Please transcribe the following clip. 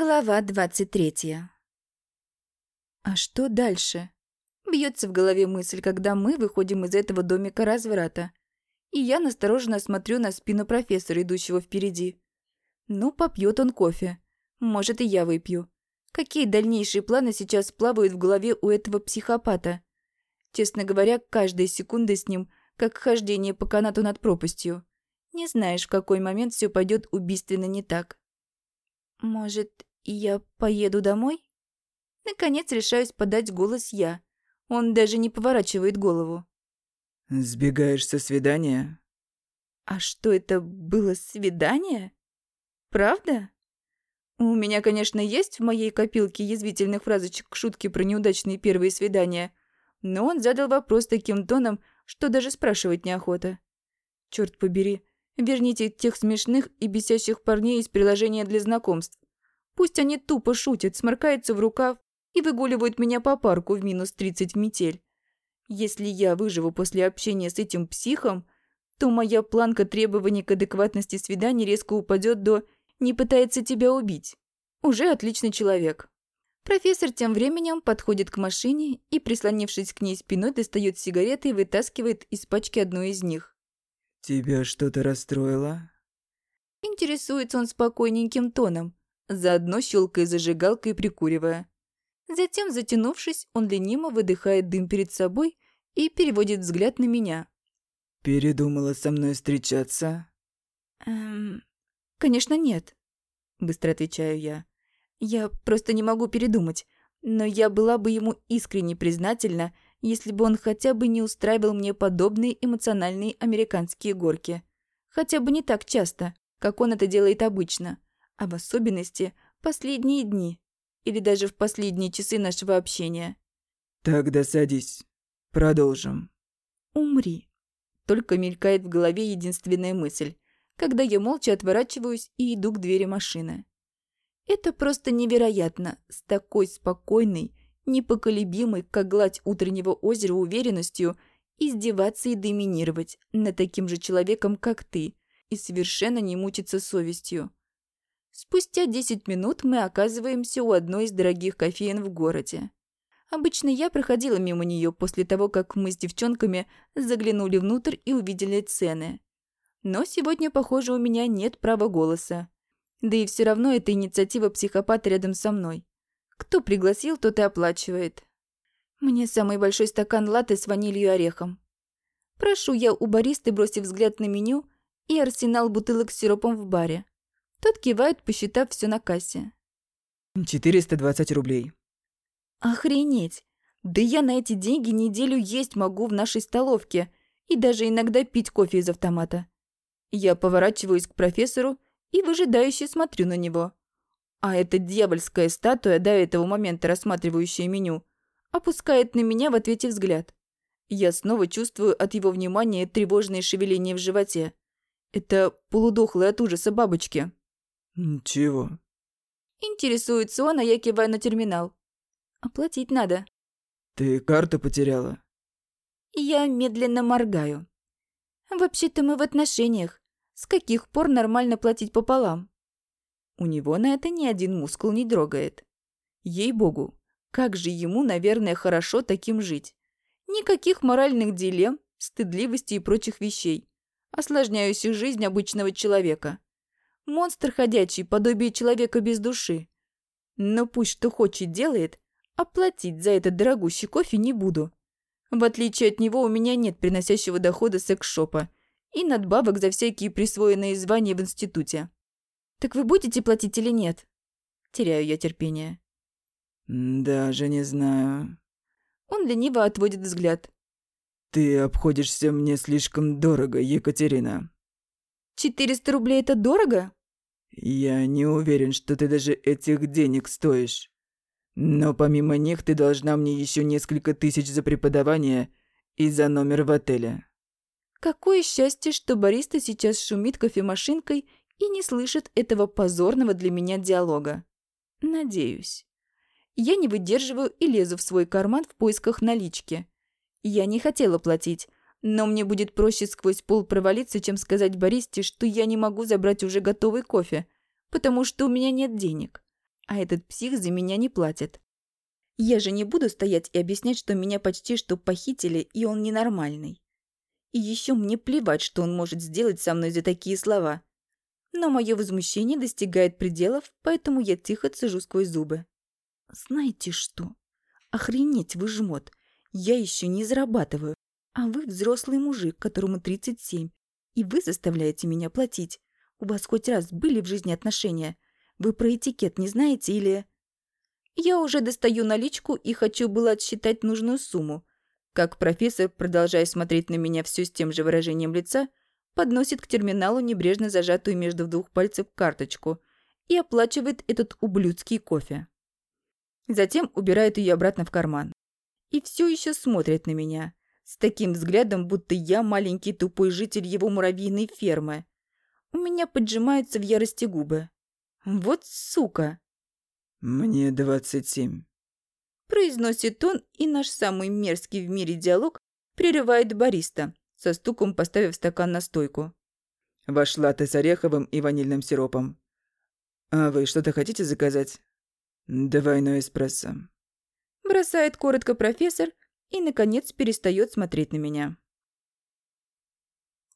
Глава двадцать третья. А что дальше? Бьется в голове мысль, когда мы выходим из этого домика разврата. И я настороженно смотрю на спину профессора, идущего впереди. Ну, попьет он кофе. Может, и я выпью. Какие дальнейшие планы сейчас плавают в голове у этого психопата? Честно говоря, каждая секунда с ним, как хождение по канату над пропастью. Не знаешь, в какой момент все пойдет убийственно не так. Может, я поеду домой? Наконец решаюсь подать голос я. Он даже не поворачивает голову. «Сбегаешь со свидания?» «А что это было свидание? Правда?» У меня, конечно, есть в моей копилке язвительных фразочек шутки про неудачные первые свидания, но он задал вопрос таким тоном, что даже спрашивать неохота. Черт побери, верните тех смешных и бесящих парней из приложения для знакомств. Пусть они тупо шутят, сморкаются в рукав и выгуливают меня по парку в минус 30 метель. Если я выживу после общения с этим психом, то моя планка требований к адекватности свиданий резко упадет до «не пытается тебя убить». Уже отличный человек. Профессор тем временем подходит к машине и, прислонившись к ней спиной, достает сигареты и вытаскивает из пачки одну из них. «Тебя что-то расстроило?» Интересуется он спокойненьким тоном, заодно щелкая зажигалкой и прикуривая. Затем, затянувшись, он лениво выдыхает дым перед собой и переводит взгляд на меня. «Передумала со мной встречаться?» «Эм... Конечно, нет», — быстро отвечаю я. «Я просто не могу передумать, но я была бы ему искренне признательна, если бы он хотя бы не устраивал мне подобные эмоциональные американские горки. Хотя бы не так часто, как он это делает обычно, а в особенности последние дни или даже в последние часы нашего общения. «Тогда садись. Продолжим». «Умри». Только мелькает в голове единственная мысль, когда я молча отворачиваюсь и иду к двери машины. Это просто невероятно, с такой спокойной, непоколебимой, как гладь утреннего озера уверенностью, издеваться и доминировать над таким же человеком, как ты, и совершенно не мучиться совестью. Спустя 10 минут мы оказываемся у одной из дорогих кофеен в городе. Обычно я проходила мимо нее после того, как мы с девчонками заглянули внутрь и увидели цены. Но сегодня, похоже, у меня нет права голоса. Да и все равно это инициатива психопата рядом со мной. Кто пригласил, тот и оплачивает. Мне самый большой стакан латте с ванилью и орехом. Прошу я у баристы, бросив взгляд на меню и арсенал бутылок с сиропом в баре. Тот кивает, посчитав все на кассе. «420 рублей». «Охренеть! Да я на эти деньги неделю есть могу в нашей столовке и даже иногда пить кофе из автомата». Я поворачиваюсь к профессору и выжидающе смотрю на него. А эта дьявольская статуя, до этого момента рассматривающая меню, опускает на меня в ответе взгляд. Я снова чувствую от его внимания тревожное шевеление в животе. Это полудохлые от ужаса бабочки. «Чего?» Интересуется он, а я киваю на терминал. Оплатить надо. «Ты карту потеряла?» Я медленно моргаю. Вообще-то мы в отношениях. С каких пор нормально платить пополам? У него на это ни один мускул не дрогает. Ей-богу, как же ему, наверное, хорошо таким жить. Никаких моральных дилемм, стыдливости и прочих вещей, осложняющих жизнь обычного человека. Монстр ходячий, подобие человека без души. Но пусть что хочет делает, а платить за этот дорогущий кофе не буду. В отличие от него у меня нет приносящего дохода секс-шопа и надбавок за всякие присвоенные звания в институте. Так вы будете платить или нет? Теряю я терпение. Даже не знаю. Он лениво отводит взгляд. Ты обходишься мне слишком дорого, Екатерина. 400 рублей это дорого? «Я не уверен, что ты даже этих денег стоишь. Но помимо них ты должна мне еще несколько тысяч за преподавание и за номер в отеле». Какое счастье, что бариста сейчас шумит кофемашинкой и не слышит этого позорного для меня диалога. Надеюсь. Я не выдерживаю и лезу в свой карман в поисках налички. Я не хотела платить, но мне будет проще сквозь пол провалиться, чем сказать баристе, что я не могу забрать уже готовый кофе, потому что у меня нет денег. а этот псих за меня не платит. Я же не буду стоять и объяснять, что меня почти что похитили, и он ненормальный. И еще мне плевать, что он может сделать со мной за такие слова. Но мое возмущение достигает пределов, поэтому я тихо цежу сквозь зубы. Знаете что? Охренеть вы жмот. Я еще не зарабатываю. А вы взрослый мужик, которому 37. И вы заставляете меня платить. У вас хоть раз были в жизни отношения? Вы про этикет не знаете или... Я уже достаю наличку и хочу было отсчитать нужную сумму. Как профессор, продолжая смотреть на меня все с тем же выражением лица, подносит к терминалу небрежно зажатую между двух пальцев карточку и оплачивает этот ублюдский кофе. Затем убирает ее обратно в карман. И все еще смотрит на меня. С таким взглядом, будто я маленький тупой житель его муравьиной фермы. У меня поджимаются в ярости губы. Вот сука! «Мне двадцать семь», – произносит он, и наш самый мерзкий в мире диалог прерывает бариста, со стуком поставив стакан на стойку. «Ваш латте с ореховым и ванильным сиропом. А вы что-то хотите заказать?» «Двойной эспрессо». Бросает коротко профессор и, наконец, перестает смотреть на меня.